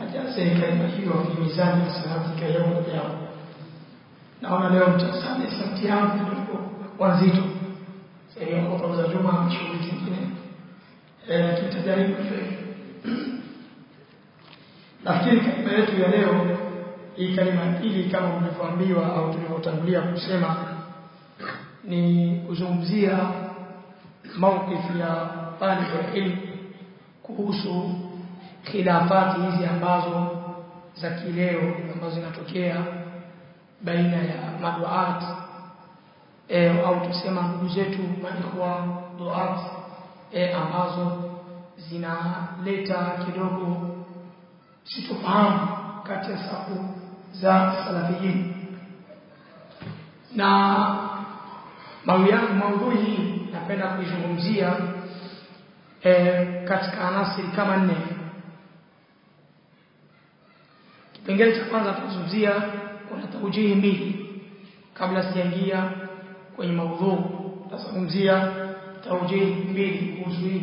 ajaze kalima hiyo kwenye mizani ya sanati ya leo yao naona leo mtasame sauti yangu sasa kwa za juma shughuli zingine eh nafikiri kalima yetu ya leo hii kalima hili kama mlivyoambiwa au tulivyotangulia kusema ni kuzungumzia mawqif يا طالب العلم kuhusu khilafati hizi ambazo za kileo ambazo zinatokea baina ya maduat. E, au tusema ndugu zetu maikuwa duat e, ambazo zinaleta kidogo sitofahamu kati ya safu za salafiyin. Na maudhui hii napenda kuizungumzia e, katika anasiri kama nne. Kipengele cha kwanza tutazungumzia kuna taujihi mbili. Kabla sijaingia kwenye maudhui tutazungumzia taujihi mbili kuhusu hii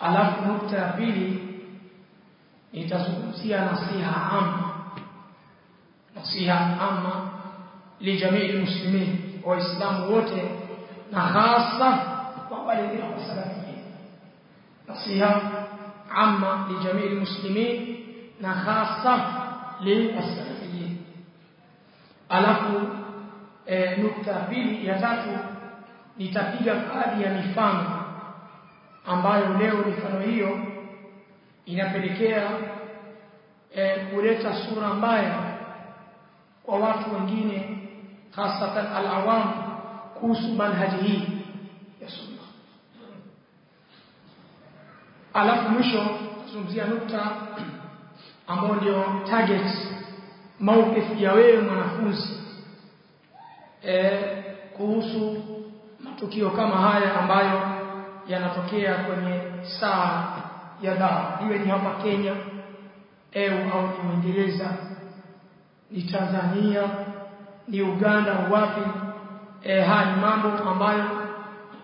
alafu nukta ya pili nitazungumzia nasiha amma nasiha amma lijamii muslimin waislamu wote na hasa kwa wale wanaosalafiyin nasiha amma lijamii muslimin na hasa liasalafiyin alafu e, nukta pili ya tatu nitapiga baadhi ya mifano ambayo leo mifano hiyo inapelekea e, kuleta sura mbaya kwa watu wengine hasatan al-awam hii ya sunna. Alafu mwisho tuzungumzia nukta ambayo ndio target maukifu ya wewe mwanafunzi. E, kuhusu matukio kama haya ambayo yanatokea kwenye saa ya dhaa iwe ni hapa Kenya eu au ni Uingereza ni Tanzania ni Uganda wapi haya ni mambo ambayo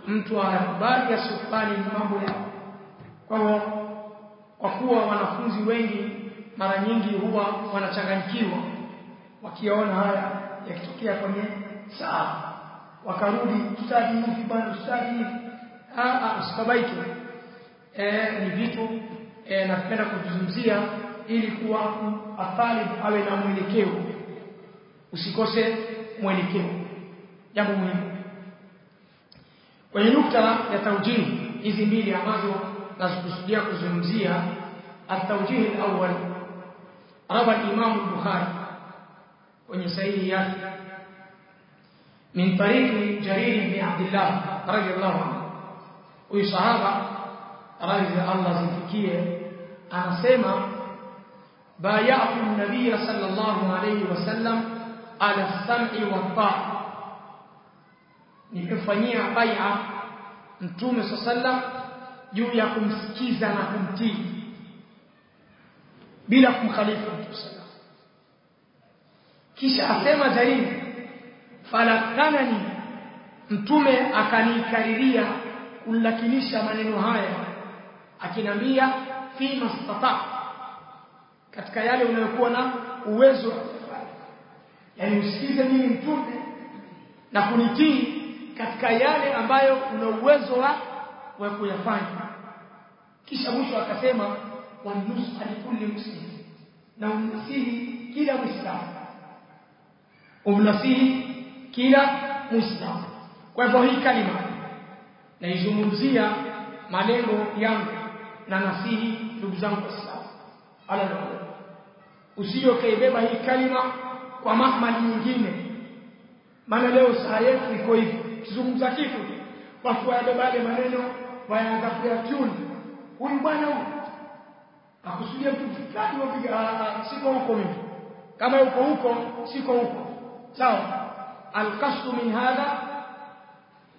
mtu ayakubali asiyokubali ni mambo ya kwa kwa kuwa wanafunzi wengi mara nyingi huwa wanachanganyikiwa wakiona haya yakitokea kwenye saa. Wakarudi tutaji hivi bwana ustadi ah usikabaike. Eh ni vitu eh napenda kuzungumzia ili kuwa athari awe na mwelekeo. Usikose mwelekeo jambo muhimu. Kwenye nukta ya taujihi hizi mbili ambazo nazikusudia kuzungumzia at-tawjih al-awwal rawa al-imam al-bukhari kwenye sahihi yake min tariqi jarir ibn abdullah radiyallahu anhu. Huyu sahaba radhi Allah zimfikie anasema bayatu an-nabiy sallallahu alayhi wasallam ala as-sam'i wat-ta'a nimefanyia bai'a mtume sallam juu ya kumsikiza na kumtii. Bila kumkhalifu mtume sallam kisha asema zaidi falakanani mtume akanikariria kulakinisha maneno haya akinambia fi mastata katika yale unayokuwa na uwezo wa kufanya. Yani usikize mimi mtume na kunitii katika yale ambayo una uwezo wa wa kuyafanya. Kisha mwisho akasema wa nusa likulli muslim. Na umnasihi kila muislamu. Umnasihi kila muislamu. Kwa hivyo hii kalima naizungumzia malengo yangu na nasihi ndugu zangu waislamu ala usije kaibeba hii kalima kwa mahmali nyingine. Maana leo saa yetu iko hivi kizungumza kitu. Watu bale maneno wayaanza kuyatuni huyu bwana huyu. Akusudia mtu fulani wapiga siko huko mimi. Kama yuko huko siko huko. Sawa. Alqasdu min hadha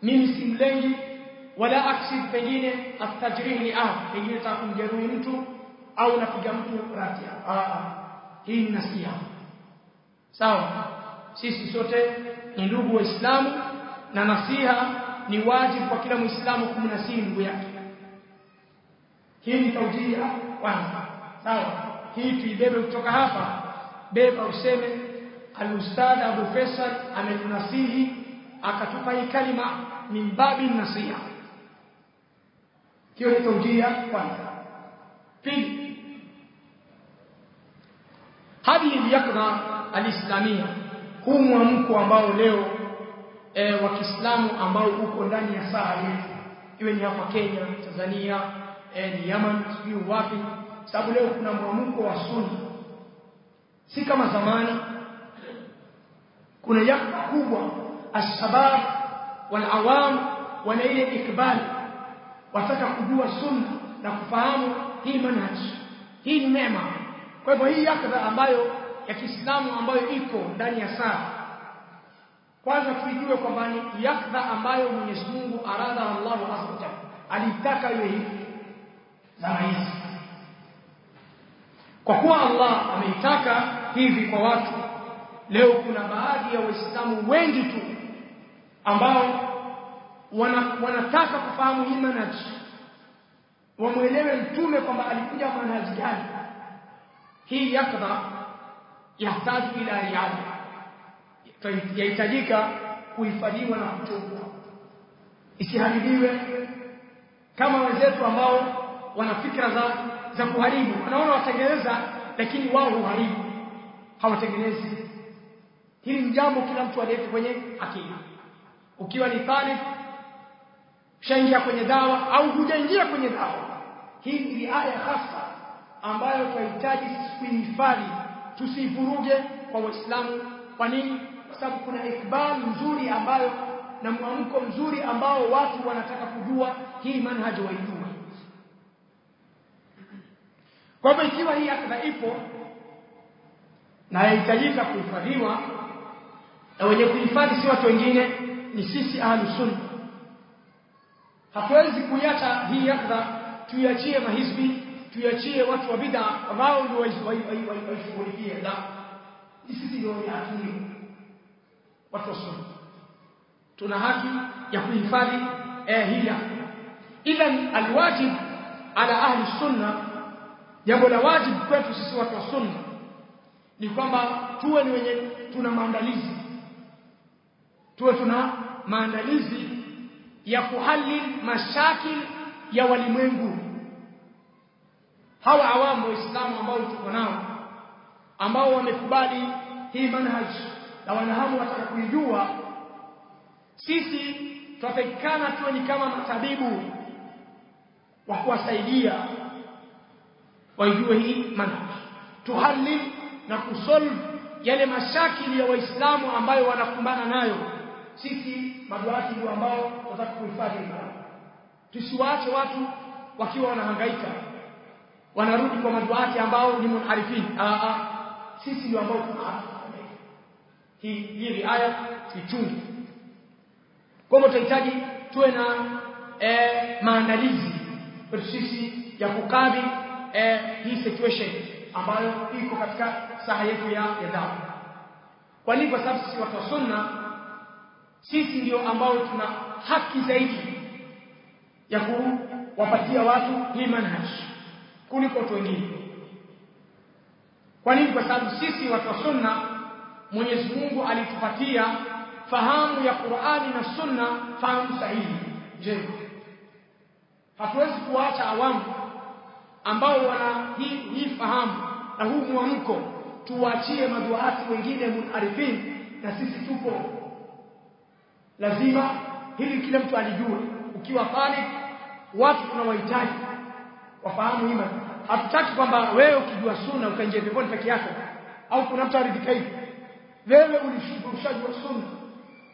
mimi simlengi wala aksid pengine atajrihi ah pengine takumjeruhi mtu au napiga mtu ratia ah hii ni nasiha. Sawa. Sisi sote ni ndugu waislamu na nasiha ni wajibu kwa kila muislamu kumnasihi ndugu yake. Hii ni taujia kwanza. Sawa. Hii tuibebe kutoka hapa. Beba useme al-ustadh Abu Faisal ametunasihi akatupa hii kalima min babi nasiha. Hiyo ni taujia kwanza. Pili hadi yakra alislamia huu mwamko ambao leo e, wa Kiislamu ambao uko ndani ya saa yetu. Iwe ni hapa Kenya Tanzania e, ni Yemen, sijui wapi. Sababu leo kuna mwamko wa sunna si kama zamani. Kuna yakwa kubwa. Ashabab wal awam wana ile ikbali wataka kujua sunna na kufahamu hii manhaj. Hii ni mema kwa hivyo hii yakra ambayo ya Kiislamu ambayo iko ndani ya saa kwanza tuijue kwamba ni yakdha ambayo Mwenyezi Mungu arada Allah azza alitaka iwe hivi na hizi kwa kuwa Allah ameitaka hivi kwa watu leo kuna baadhi ya waislamu wengi tu ambao wana, wanataka kufahamu hii manaji wamwelewe mtume kwamba alikuja manaji gani. Hii yakdha yahtaju ila riada yahitajika kuhifadhiwa na kuchungwa isiharibiwe. Kama wenzetu ambao wana fikra za za kuharibu wanaona watengeneza lakini wao huharibu. Hawatengenezi. Hili ni jambo kila mtu aliweke kwenye akili. Ukiwa ni talib ushaingia kwenye dawa au hujaingia kwenye dawa hii ni aya hasa ambayo tunahitaji kuihifadhi tusivuruge kwa waislamu. Kwa nini kwa sababu kuna ikbal nzuri ambayo na mwamko mzuri ambao watu wanataka kujua hii manhaji waijua. Kwa hivyo ikiwa hii akida ipo na yahitajika kuhifadhiwa na wenye kuhifadhi si watu wengine ni sisi ahlu sunna hatuwezi kuiacha hii akida tuiachie mahizbi tuiachie watu wa bid'a ambao ndio waishughulikie. La sisi ndio watu wa sunna tuna haki ya kuhifadhi eh, hila idhan alwajib ala ahli sunna jambo la wajib kwetu sisi watu wa sunna ni kwamba tuwe ni wenye tuna maandalizi. Tuwe tuna maandalizi ya kuhalil mashakil ya walimwengu. Hawa awamu waislamu ambao tuko nao ambao wamekubali hii manhaj na wanahamu wataka kuijua sisi tutatakikana tuwe ni kama matabibu wa kuwasaidia waijue hii manhaj tuhalil na kusolve yale mashakili ya waislamu ambayo wanakumbana nayo sisi maduati ndio ambao tunataka kuhifadhi tusiwaache watu wakiwa wanahangaika wanarudi kwa maduati ambao ni munharifin a sisi ndio ambao tuna hii riaya tuichunge kwa tunahitaji tuwe na e, maandalizi sisi ya kukabili e, hii situation ambayo iko katika saha yetu ya dawa kwa nini? Kwa sababu sisi watu wa sunna sisi ndio ambao tuna haki zaidi ya kuwapatia watu hii manhaj kuliko watu wengine. Kwa nini? Kwa sababu sisi watu wa sunna Mwenyezi Mungu alitupatia fahamu ya Qur'ani na Sunna fahamu sahihi. Je hatuwezi kuacha awamu ambao wana hii, hii fahamu na huu mwamko? Tuwaachie maduati wengine munarifin na sisi tupo lazima hili kila mtu alijue. Ukiwa pale watu tunawahitaji wafahamu hima hatutaki kwamba wewe ukijua sunna ukaingia peponi peke yako au kuna mtu aridhika hivi wewe ulishajua sunna.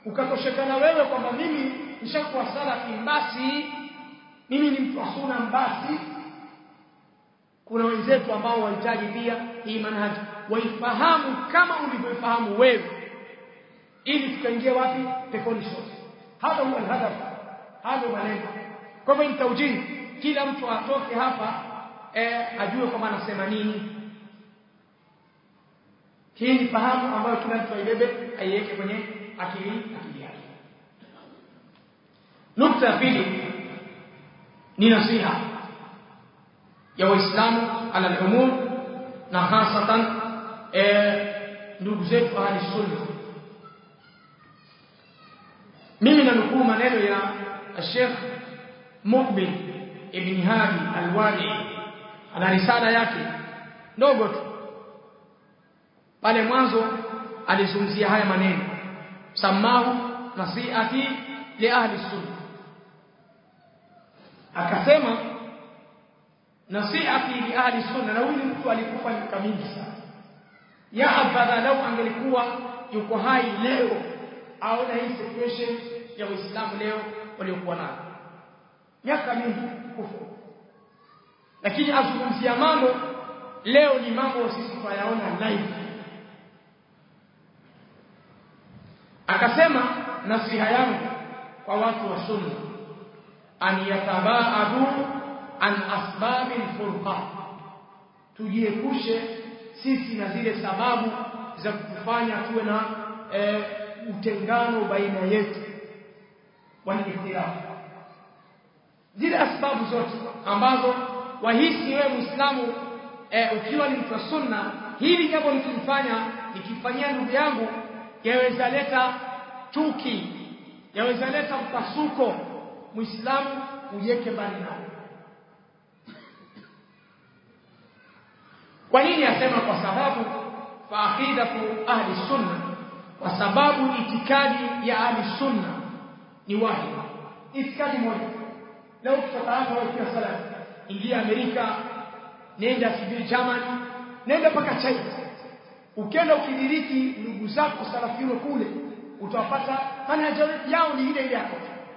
Ukatoshekana wewe kwamba mimi nishakuwa salafi basi mimi ni mtu wa sunna basi kuna wenzetu ambao wahitaji pia hii manhaji. Waifahamu kama ulivyofahamu wewe. Ili tukaingia wapi? Pekoni sote. Hapa huwa alhadaf. Hapo malengo. Kwa hivyo ni taujini kila mtu atoke hapa eh, ajue kwamba anasema nini hii ni fahamu ambayo kila mtu aibebe aiweke kwenye akili akili yake. Nukta ya pili ni nasiha ya waislamu ala al-umum na hasatan eh, ndugu zetu ahli sunna. Mimi nanukuu maneno ya Sheikh Mukbil ibn Hadi al-Wadi ana risala yake ndogo tu pale mwanzo alizungumzia haya maneno. Samahu nasiati li ahli sunna. Akasema nasiati li ahli sunna. Na huyu mtu alikufa ni kamili sana. Ya habadha lau angelikuwa yuko hai leo aona hii situation ya Uislamu leo waliokuwa nayo. Miaka mingi kufa. Lakini azungumzia mambo leo ni mambo sisi tunayaona live akasema nasiha yangu kwa watu wa sunna an yatabaadu an asbabi alfurqa. Tujiepushe sisi na zile sababu za kufanya tuwe na e, utengano baina yetu. Walikhtilafu zile asbabu zote ambazo wahisi wewe Muislamu e, ukiwa ni mtu wa sunna hili jambo nikilifanya nikifanyia ndugu yangu yaweza leta chuki yaweza leta mpasuko. Muislamu ujiweke mbali nao kwa nini asema? Kwa sababu fa aqidatu ahli sunna kwa sababu itikadi ya ahli sunna ni wahida itikadi moja. Leo kutoka hapa wewe kila sala. Ingia Amerika nenda sijui Germany nenda mpaka China ukienda ukidiriki ndugu zako salafiwe kule utawapata manhaja yao ni ile ile yako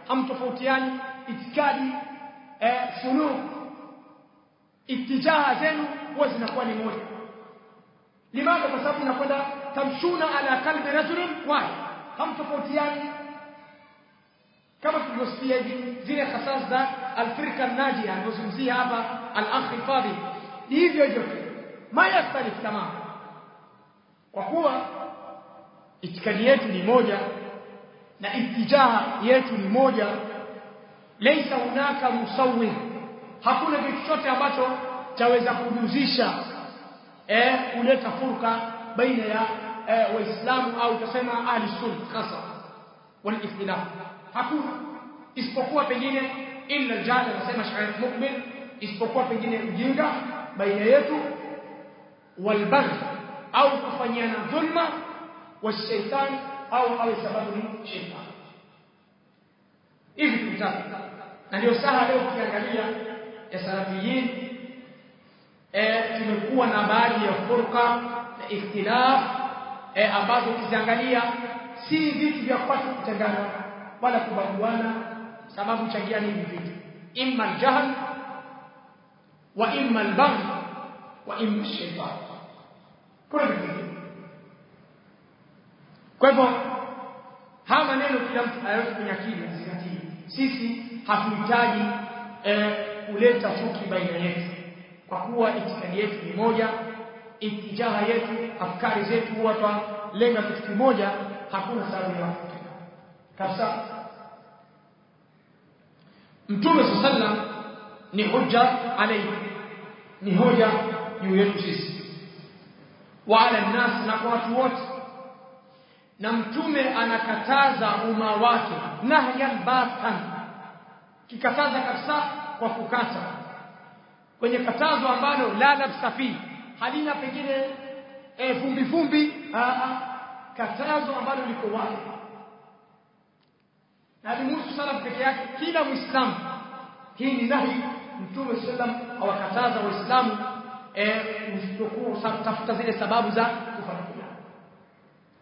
hamtofautiani itikadi eh, suluk itijaha zenu huwa zinakuwa ni moja. Limadha kwa sababu inakwenda tamshuna ala kalbi rajulin wahid. Hamtofautiani. Kama tulivyosikia hivi zile khasas za alfirka najia anazungumzia hapa al-akhi fadhi ni hivyo hivyo ma yastalif tamam kwa kuwa itikadi yetu ni moja na itijaha yetu ni moja leisa hunaka musawwir. Hakuna kitu chote ambacho chaweza kujuzisha eh kuleta furka baina ya eh, waislamu au tusema ahli sunna hasa wal ikhtilaf. Hakuna. Isipokuwa pengine illa aljahal anasema shair mukmin isipokuwa pengine ujinga baina yetu walbagh au kufanyiana dhulma wa shaitani au awe sababu ni shaitani hivi vitatu na ndio saha leo ukiangalia ya salafiyin eh tumekuwa na baadhi ya furqa na ikhtilaf eh ambazo ukiziangalia si vitu vya kupata kutengana wala kubaguana sababu changia ni hivi? Vitu imma al-jahl wa imma albagh wa imma ash-shaytan kwa hivyo haya maneno kila mtu ayaweke kwenye akili azingatie. Sisi hatuhitaji eh, kuleta chuki baina yetu, kwa kuwa itikadi yetu ni moja, itijaha yetu, afkari zetu huwa twalenga kitu kimoja, hakuna sababu ya kabisa. Mtume sallam ni hoja alayhi, ni hoja juu yetu sisi, wa ala nnas, na kwa watu wote. Na mtume anakataza umma wake nahyan batan kikataza kabisa kwa kukata. Kwenye katazo ambalo la nafsafi halina pengine e, vumbi vumbi katazo ambalo liko wazi. Na limuhusu salaf peke yake kila muislamu hii ni nahi mtume sallam awakataza waislamu eh tafuta zile sababu za kufanya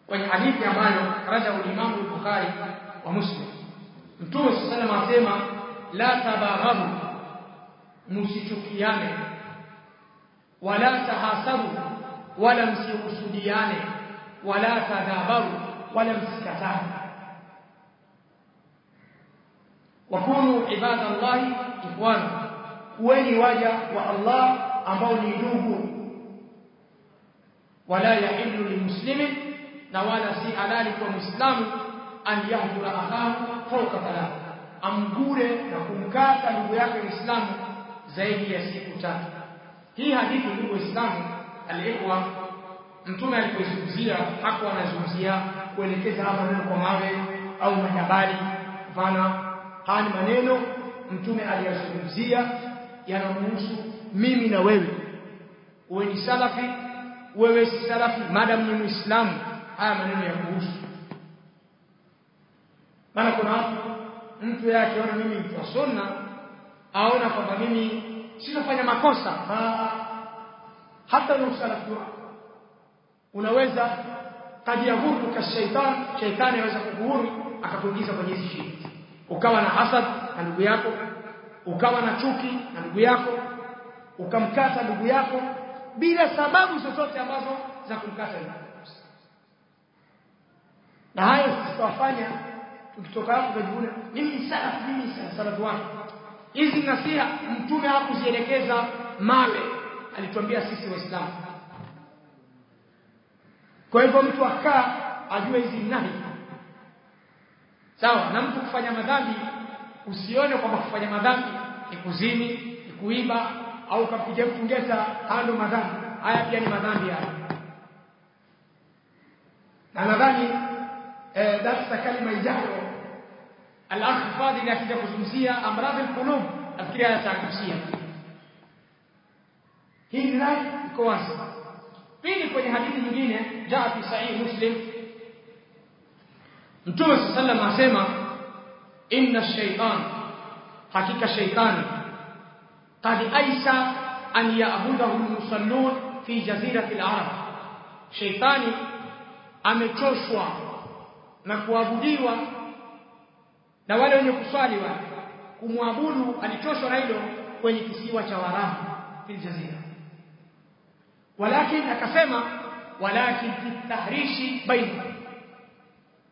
kwenye hadithi ambayo raja ulimamu Bukhari wa Muslim Mtume sallallahu alayhi asema la tabaghadu msichukiane wala tahasaru wala msihusudiane. Wala tadabaru wala msikatane. Wakunu ibadallahi ambao ni ndugu. Wala yahillu limuslimin na wala si halali kwa muislamu an yahdura akahu fawqa amgure na kumkata ndugu yake Muislamu zaidi ya siku tatu. Hii hadithi ndugu Waislamu aliikwa mtume alipoizungumzia hakuwa anazungumzia kuelekeza hapa neno kwa mawe au majabali mfano haya ni maneno mtume aliyazungumzia yanamhusu mimi na wewe. Uwe ni salafi wewe si salafi. Madam ni muislamu. Haya maneno ya kuhusu. Maana kuna watu mtu yeye akiona mimi mtu wa sunna aona kwamba mimi sizofanya makosa. Ha, hata wako. Unaweza kajihuru ka shaitan shaitani anaweza kukuhuru akakuingiza kwenye hizi shida ukawa na hasad na ndugu yako ukawa na chuki na ndugu yako ukamkata ndugu yako bila sababu zozote ambazo za kumkata ndugu na hayo tutawafanya tukitoka hapo tutajivuna mimi salaf mimi salafu salaf salaf wangu. Hizi nasiha mtume hakuzielekeza mawe alituambia sisi waislamu. Kwa hivyo mtu akaa ajue hizi nahi. Sawa na mtu kufanya madhambi usione kwamba kufanya madhambi ni kuzini ni kuiba au ukampiga mtu ngeta hando madhambi. Haya pia ni madhambi haya na nadhani eh, darasa kalima ijayo al-akh fadhil akija kuzungumzia amradhi al-qulub. Nafikiri atagusia hii ni rai iko wazi. Pili kwenye hadithi nyingine jaa fi sahih muslim. Mtume sallallahu alayhi asema inna shaytan hakika shaytani qad aisa an ya'budahu al-musallun fi jazirati al-arab amechoshwa na kuabudiwa na wale wenye kuswali wale kumwabudu alichoshwa na hilo kwenye kisiwa cha Warabu fil jazira. Walakin akasema walakin fitahrishi baina.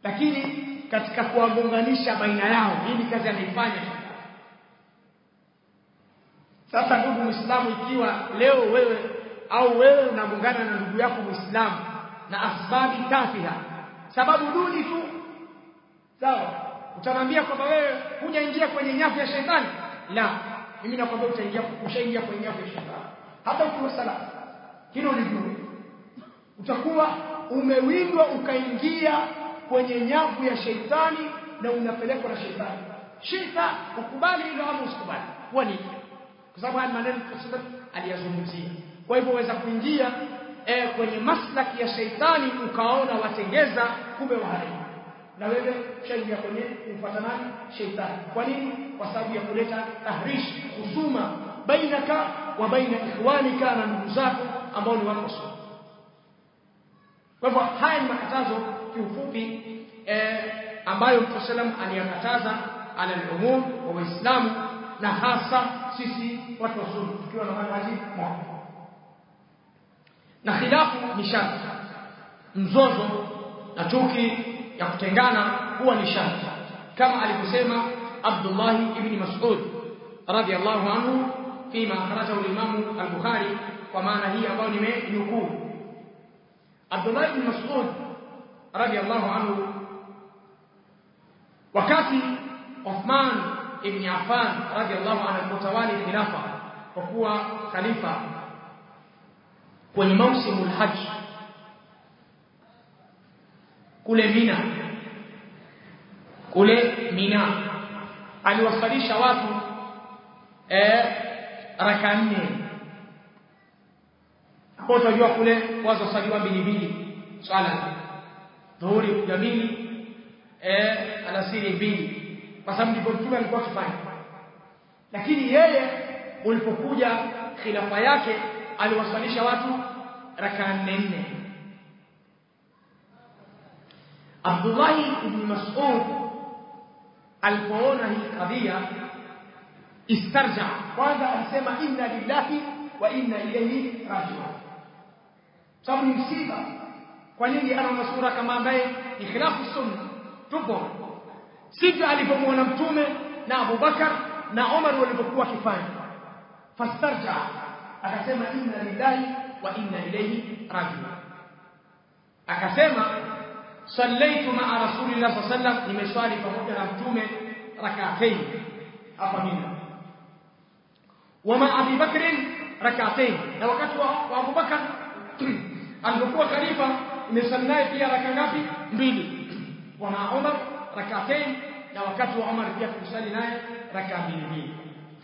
Lakini katika kuwagonganisha baina yao hii ni kazi anaifanya sasa ndugu muislamu ikiwa leo wewe au wewe unagongana na ndugu yako muislamu na asbabi tafiha sababu duni tu. Sawa utamwambia kwamba wewe hujaingia kwenye nyafu ya shetani? La mimi nakwambia utaingia ushaingia kwenye nyafu ya shetani. Hata ukiwa salama hilo lijue utakuwa umewindwa ukaingia kwenye nyavu ya sheitani na unapelekwa na sheitani shita ukubali hilo ama usikubali. Huwa ni kwa sababu haya maneno aliyazungumzia. Kwa hivyo waweza kuingia e, kwenye maslaki ya sheitani ukaona watengeza kumbe waharibu. Na wewe ushaingia kwenye kumfuata nani sheitani kwa nini? Kwa sababu ya kuleta tahrish husuma bainaka wa baina ikhwanika na ndugu zako ambao ni wako sawa kwa hivyo haya ni makatazo kiufupi eh, ambayo Mtume aliyakataza ala al-umum wa waislamu na hasa sisi watu wa sunna tukiwa na khilafu ni shari mzozo na chuki ya kutengana huwa ni shari kama alivyosema Abdullah ibn Mas'ud radiyallahu anhu fima akhrajahu al-Imam al-Bukhari kwa maana hii ambayo nimenukuu. Abdullah ibn Mas'ud radiyallahu anhu wakati Uthman ibn Affan radiyallahu anhu alipotawali khilafa kwa kuwa khalifa kwenye mausimu al-hajj kule Mina kule Mina. Aliwasalisha watu eh raka nne. Hapo tunajua kule wazo saliwa mbili mbili swala dhuhuri kuja mbili eh alasiri mbili kwa sababu ndipo mtume alikuwa akifanya lakini yeye ulipokuja khilafa yake aliwasalisha watu raka nne Abdullah ibn Mas'ud alipoona hii kadhia istarja kwanza alisema inna lillahi wa inna ilayhi raji'un sababu ni msiba kwa nini ana masura kama ambaye ni khilafu sunna tupo sivyo alipomwona mtume na Abubakar na Omar walivyokuwa kifanya fastarja akasema inna lillahi wa inna ilayhi raji'un. Akasema sallaitu ma'a rasulillah sallallahu nimeswali pamoja na mtume rak'atayn hapa mina. Wama Abi Bakr rak'atayn na wakati wa Abu Bakar alipokuwa khalifa imesali naye pia raka ngapi? Mbili. Wa ma'a rak'atayn na wakati wa Umar pia kusali naye raka mbili mbili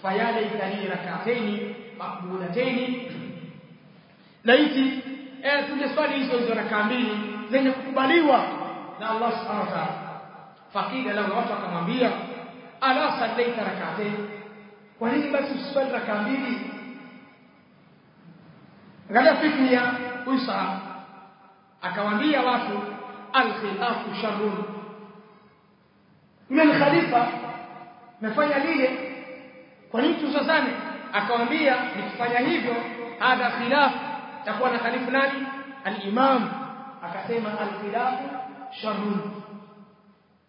fayale itali rak'atayn makbulatayn laiti eh tungeswali hizo hizo rakaa mbili zenye kukubaliwa na Allah subhanahu wa ta'ala. Fakida lahu watu akamwambia ala sallaita rak'atayn kwa nini basi uswali rakaa mbili? Angalia fikri ya huyu sahaba akawaambia watu al-khilafu sharrun yule khalifa nafanya lile kwa nini tusasane akamwambia nikifanya hivyo hadha khilaf takuwa na khalifu nani? Al-imam akasema al-khilaf sharrun.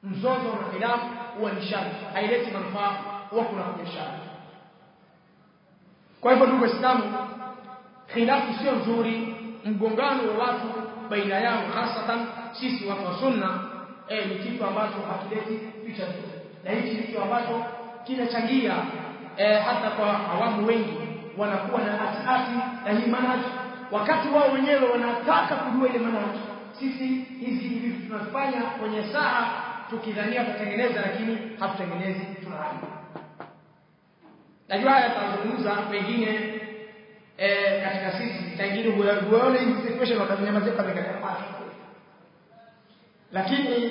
Mzozo na khilaf huwa ni shari haileti manufaa huwa kuna biashara kwa hivyo ndugu waislamu khilafu sio nzuri. Mgongano wa watu baina yao hasatan sisi watu wa sunna eh, ni kitu ambacho hakileti picha tu. Na hichi kitu ambacho kinachangia eh, hata kwa awamu wengi wanakuwa na ati na hii manhaj. Wakati wao wenyewe wanataka kujua ile manhaj. Sisi hizi vitu tunafanya kwenye saa tukidhania kutengeneza lakini hatutengenezi tunaharibu. Najua haya tazungumza pengine eh, katika sisi pengine huyaone hizi situation wakanyamazia kwa dakika lakini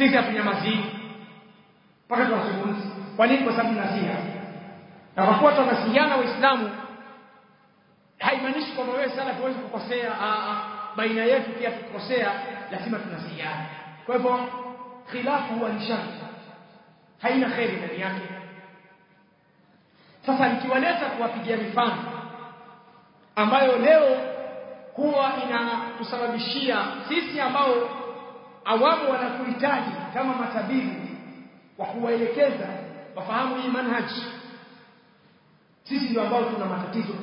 sisi hatunyamazii mpaka tunazungumza kwa sababu nasiha na kwa kuwa tunasihiana waislamu haimaanishi kwamba wewe sana tuwezi kukosea baina yetu pia tukikosea lazima tunasihiana kwa hivyo khilafu huwa ni haina kheri ndani yake. Sasa nikiwaleta kuwapigia mifano ambayo leo huwa inatusababishia sisi ambao awamu wanakuhitaji kama matabibu wa kuwaelekeza wafahamu hii manhaji sisi ndio ambao tuna matatizo.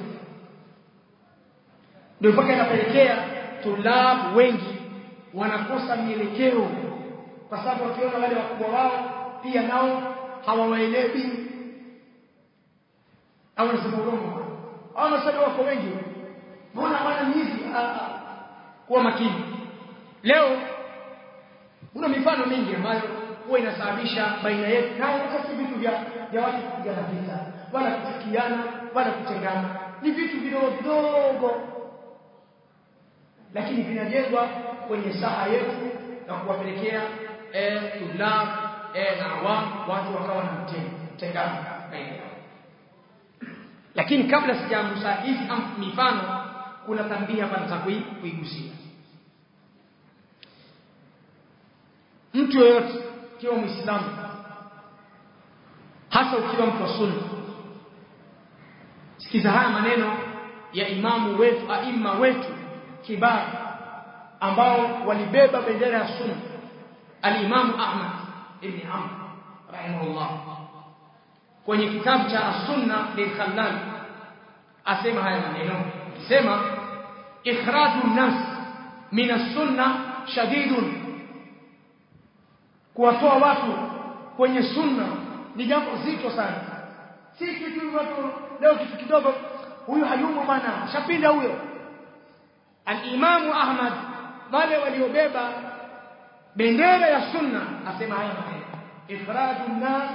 Ndio mpaka inapelekea tulabu wengi wanakosa mielekeo kwa sababu wakiona wale wakubwa wao pia nao hawawaelewi. Au nasema urongo? Au nasema wako wengi? Mbona bwana ni hivi kuwa makini. Leo kuna mifano mingi ambayo huwa inasababisha baina yetu na hata vitu vya vya watu kupigana vita wala kufikiana wala kutengana. Ni vitu vidogo lakini vinajengwa kwenye saha yetu na kuwapelekea eh tulab eh na awam watu wakawa na mtengano yao. Lakini kabla sijagusa hizi mifano kuna tambia hapa nataka kuigusia mtu yoyote kiwa muislamu hasa ukiwa mtu wa sunna. Sikiza haya maneno ya imamu wetu aima wetu kibar ambao walibeba bendera ya sunna. Alimamu Ahmad ibn Amr rahimahullah. Kwenye kitabu cha As-Sunna lil-Khallal asema haya maneno. Akisema ikhraju nas min as-sunna shadidun kuwatoa watu kwenye sunna ni jambo zito sana. Si kitu watu leo kitu kidogo huyu hayumo bana shapinda huyo. al-Imam Ahmad wale waliobeba bendera ya sunna asema haya ifradu nas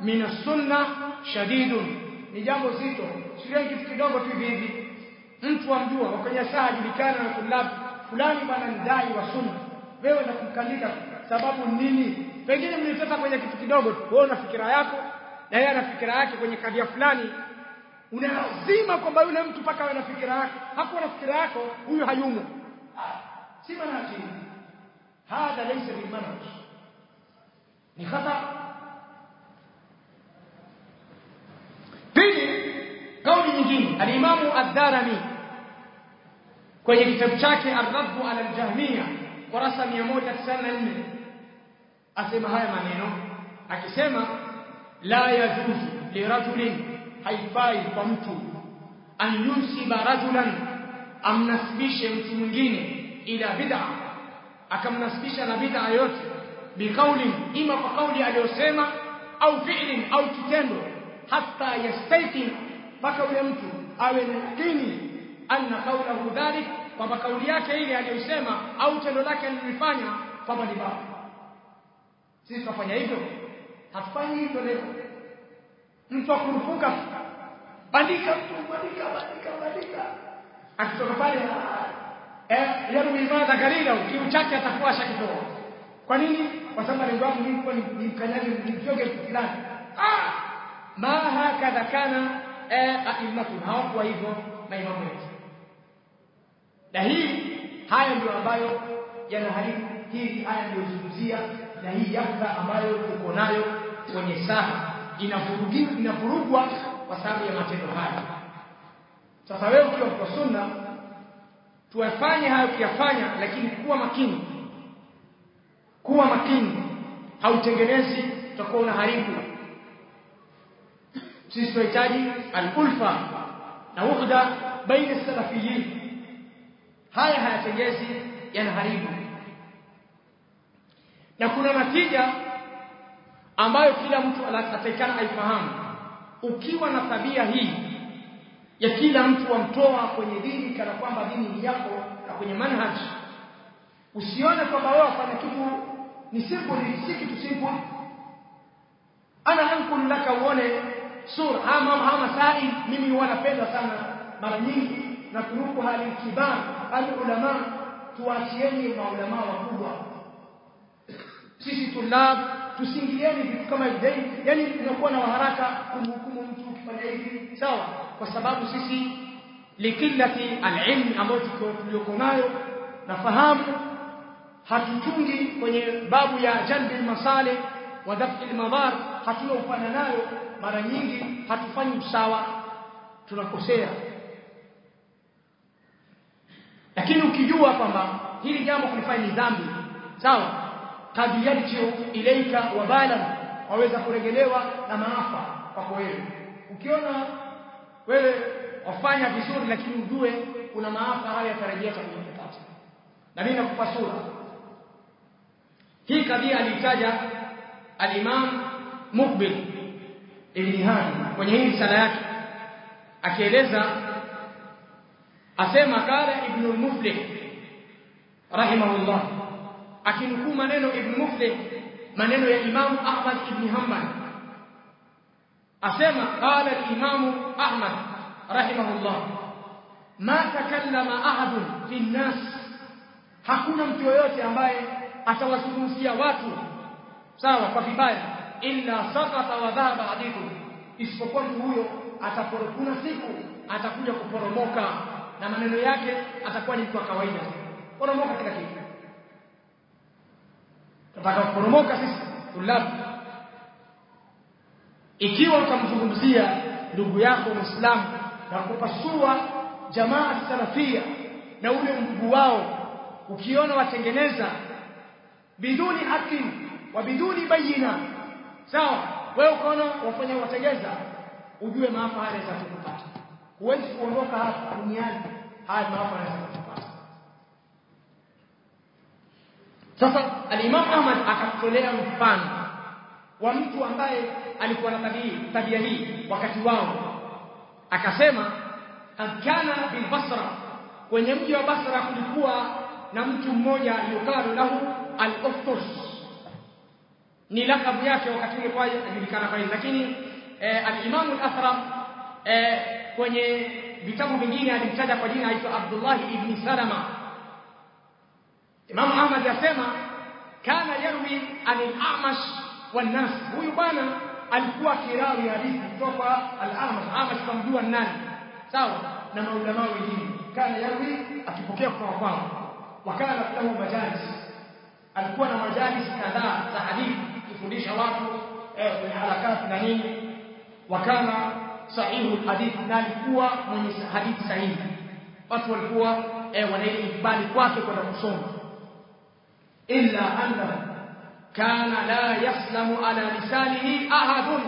min as-sunna shadidun. Ni jambo zito. Sio kitu kidogo tu hivi mtu amjua kwenye saa julikana na kulab fulani bwana ni dai wa sunna. Wewe na kumkalika sababu nini? Pengine mlitoka kwenye kitu kidogo wewe una fikira yako na yeye ana fikira yake kwenye kadhia fulani. Unalazima kwamba yule mtu paka awe na fikira yake. Hakuwa na fikira yako huyu hayumo. Si manhaji hadha laysa bil ni khata. Pili kauli nyingine. Alimamu ad-darami kwenye kitabu chake ar-radd ala al-jahmiyya kurasa 194 asema haya maneno akisema la yajuzu lirajulin haifai kwa mtu. An yunsiba rajulan amnasibishe mtu mwingine ila bid'a. Akamnasibisha na bid'a yote biqaulin ima kwa kauli aliyosema au fi'lin au kitendo hatta yastayqin mpaka yule mtu awe yakini anna qawlahu dhalik kwamba kauli yake ile aliyosema au tendo lake alilifanya kwamba ni baba sisi tunafanya hivyo. Hatufanyi hivyo leo. Mtu akurupuka bandika mtu bandika bandika bandika. Akitoka pale eh yale mimaza galila kiu atakuwa shakitoa kwa nini? Kwa sababu lengo langu mimi kwa ni mkanyaji nimchoge fulani ah! Ma hakadha kana eh aimatu hawakuwa hivyo maimamu wetu. Na hii haya ndio ambayo yanaharibu hii haya ndio zungumzia na hii yakda ambayo uko nayo kwenye saha inavurugwa kwa sababu ya matendo haya. Sasa wewe ukiwa kwa sunna tuwafanye hayo kuyafanya lakini kuwa makini. Kuwa makini. Hautengenezi utakuwa unaharibu. Sisi tunahitaji alulfa na uhda baina salafiyin haya hayatengezi yanaharibu na kuna natija ambayo kila mtu anatakikana aifahamu. Ukiwa na tabia hii ya kila mtu wamtoa kwenye dini kana kwamba dini ni yako na kwenye manhaj usione kwamba wewe wafanya kitu ni simple si kitu simple. Ana ankul laka uone sur ama ama sai mimi wanapenda sana. Mara nyingi na turuku hali kibar al ulama tuachieni maulama wakubwa sisi tulab tusingieni vitu kama hivi. Yani tunakuwa na haraka kumhukumu mtu kufanya hivi. Sawa? Kwa sababu sisi likilati alilm ambayo tulioko nayo nafahamu hatuchungi kwenye babu ya jalbi masale wa dafi almadar hatuna ufana nayo mara nyingi hatufanyi usawa tunakosea. Lakini ukijua kwamba hili jambo kulifanya ni dhambi. Sawa kad يرجع ilaika وبالا waweza kuregelewa na maafa kwako wewe. Ukiona wewe wafanya vizuri lakini ujue kuna maafa hayo kwenye kupata na mimi nakupa sura. Hii kadhia alitaja alimam mukbil Muqbil ibn kwenye hii sala yake akieleza asema kala ibn al-Muflih rahimahullah akinukuu maneno ibn Muflih maneno ya imamu Ahmad ibn Hanbal. Asema qala al-imamu Ahmad rahimahullah ma takallama ahadun fi nas hakuna mtu yoyote ambaye atawazungumzia watu sawa kwa vibaya illa sakata wa dhaba hadithu isipokuwa mtu huyo ataporokuna siku atakuja kuporomoka na maneno yake atakuwa ni mtu wa kawaida. Poromoka kila kitu tutaka kuporomoka sisi tulab. Ikiwa utamzungumzia ndugu yako muislamu na kupasua jamaa salafia na ule ndugu wao ukiona watengeneza biduni haki wa biduni bayina sawa wewe ukaona wafanya watengeza ujue maafa haya yanaweza kukupata huwezi kuondoka hapa duniani haya maafa yanaweza kukupata sasa al-Imam Ahmad akatolea mfano wa mtu ambaye alikuwa na tabia tabia hii wakati wao. Akasema kana bil Basra. Kwenye mji wa Basra kulikuwa na mtu mmoja yukalu lahu al-Uftus ni lakabu yake wakati ule kwa anajulikana kwa lakini eh, al-Imam al-Athram eh, kwenye vitabu vingine alimtaja kwa jina aitwa Abdullah ibn Salama Imam yasema kana yarwi anil Amash wan nas. Huyu bwana alikuwa kirawi hadithi kutoka al-Amash. Amash kamjua nani? Sawa na maulama wengine. Kana yarwi akipokea kutoka kwao wakana lahu majalis. Alikuwa na majalis kadhaa za hadithi kufundisha watu eh, kwenye harakati na nini. Wakana sahihu hadithi na alikuwa mwenye hadithi sahihi. Watu walikuwa eh, wanaikubali kwake kwenda kusoma illa أنه كان لا يسلم على لسانه ahadun.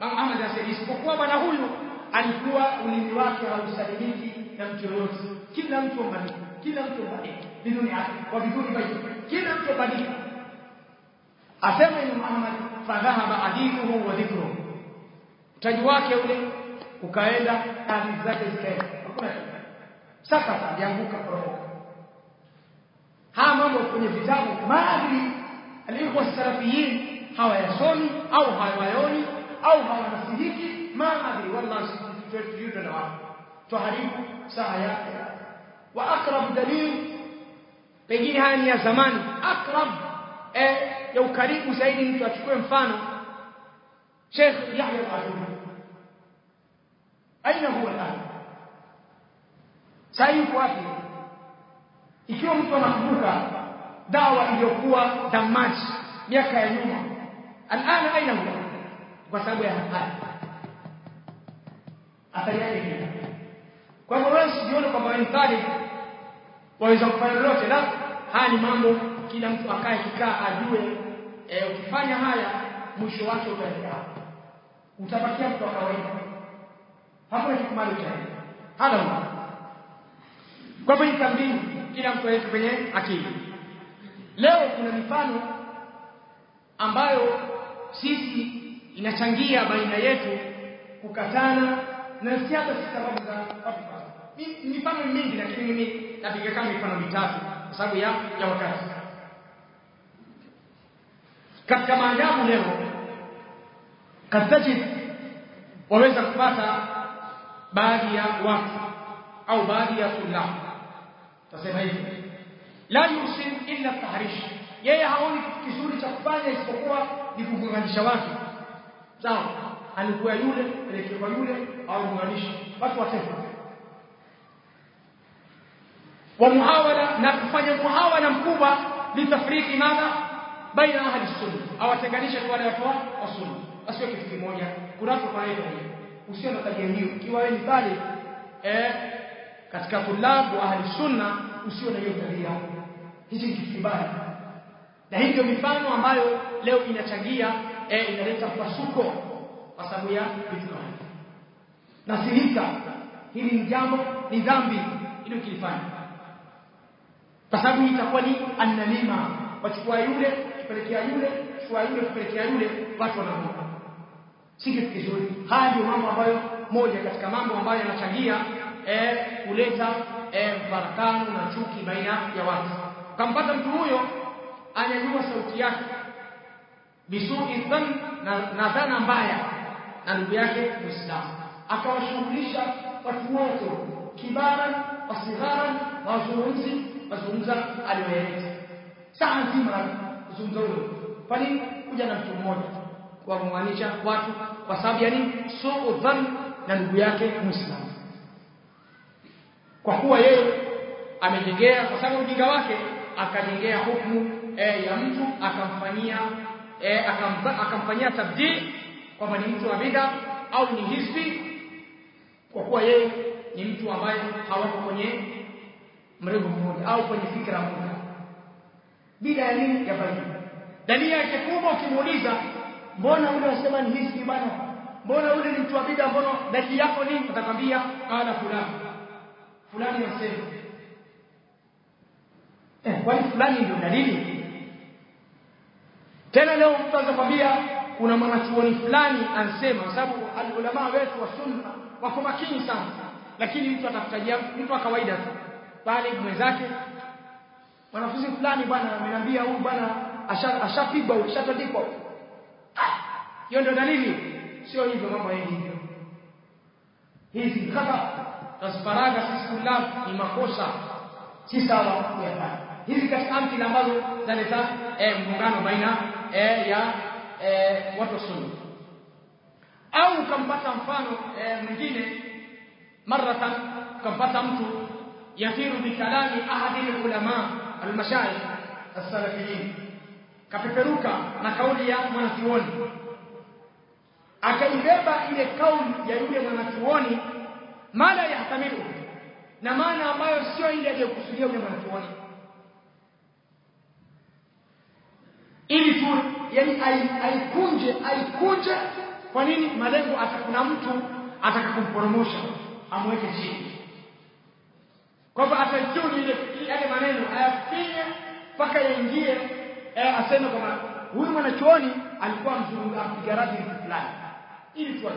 من isipokuwa bwana huyu alikuwa ulimi wake hausalimiki na mtu yoyote. Kila mtu mbadilika kila mtu mbadilika biduni haki wa biduni bayi kila mtu mbadilika asema Imam Ahmad fadhahaba adinuhu wa dhikruhu. Utaji wake ule ukaenda hadithi zake zikaenda. Hakuna sasa alianguka poromoka haya mambo kwenye vitabu maadili alikuwa salafiyin hawayasomi au hawayoni au hawanasihiki maadili. Wallahi tujuta na wapi tuharibu saa yake. Wa akrab dalil pengine haya ni ya zamani. Akrab eh, ya ukaribu zaidi mtu achukue mfano. Sheikh Yahya al-Ajuri aina huwa al'an sasa yuko wapi ikiwa mtu anakumbuka dawa iliyokuwa damaji miaka ya nyuma al'ana aina huwa? Kwa sababu ya haya athari yake ni kwa hivyo wewe usijione kwamba ni waweza kufanya lolote la haya ni mambo kila mtu akae kikaa ajue e, ukifanya haya mwisho wake utaenda utabakia mtu wa kawaida. Hakuna kitu mali utaenda hana kwa hivyo ni mtu aweke kwenye akili. Leo kuna mifano ambayo sisi inachangia baina yetu kukatana na siasa sababu za mifano mingi lakini mimi napiga kama mifano mitatu kwa sababu ya ya wakati. Katika maajabu leo katajid waweza kupata baadhi ya watu au baadhi ya tulab hivi la yusin illa tahrish. Yeye haoni kizuri cha kufanya isipokuwa ni kugunganisha watu. Sawa alikuwa yule alikuwa yule au kuunganisha watu watatu wa muhawala na kufanya muhawala mkubwa litafriki madha baina ahli sunna. Awatenganisha wale watu wa sunna. Asiwe kitu kimoja kuna watu kwa hiyo. Usio na tabia hiyo. Wewe ni pale eh katika tulabu ahli sunna usio na hiyo tabia. Ni kitu kibaya. Na hivyo mifano ambayo leo inachangia eh, inaleta pasuko kwa sababu ya vitu kama hivi nasirika hili ni jambo ni dhambi ili ukilifanya kwa sababu itakuwa ni annalima. Wachukua yule kupelekea yule chukua yule kupelekea yule watu wanavuka si kitu kizuri. Haya ndio mambo ambayo moja katika mambo ambayo yanachangia eh, kuleta eh, mfarakano na chuki baina ya watu. Ukampata mtu huyo anyanyua sauti yake. Bisui dhan na, na dhana mbaya na ndugu yake Muislamu. Akawashughulisha watu wote. Kibara wasighara na wazungumzi wazungumza aliyoyaleta saa nzima kuzungumza huyo. Kwa kuja na mtu mmoja. Kuwagunganisha watu kwa sababu ya nini? Dhan na ndugu yake Muislamu kwa kuwa yeye amejengea kwa sababu ujinga wake akajengea hukumu e, ya mtu akamfanyia e, akamfanyia tabdii kwamba ni mtu wa bid'a au ni hisbi kwa kuwa yeye ni mtu ambaye hawako kwenye mrengo mmoja au kwenye fikra moja. Bid'a ya nini? Ya faida. Dalili yake kubwa ukimuuliza mbona ule wasema ni hisbi bwana? Mbona ule ni mtu wa bid'a? Mbona dalili yako nini atakwambia qala fulani fulani yasema eh kwani fulani ndio dalili tena leo mtu azakwambia kuna mwanachuoni fulani ansema kwa sababu alulamaa wetu wa sunna wako makini sana. Lakini mtu atakutajia mtu wa kawaida tu. Pale mwenzake mwanafunzi fulani bwana ameniambia huyu bwana ashapigwa asha ashatandikwa hiyo ndio dalili. Sio hivyo mambo hivyo hizi kama tasfaraga sisi kullab ni makosa. Si sawa hizi katika amthila ambazo zaleta e, mgongano baina e, ya e, watu sunna au ukampata mfano e, mwingine maratan ukampata mtu yathiru bikalami ahadi ulama almashayikh as-salafiyin kapeperuka na kauli ya mwanachuoni. Akaibeba ile kauli ya yule mwanachuoni mala yahtamilu na maana ambayo sio ile aliyokusudia yule mwanachuoni. Ili tu yani aikunje aikunje kwa nini malengo atakuna mtu ataka kumporomosha amweke chini. Kwa hivyo atajuni ile yale maneno ayafinye mpaka yaingie eh, aseme kwamba huyu mwanachuoni alikuwa mzunguka apiga fulani. Ili tu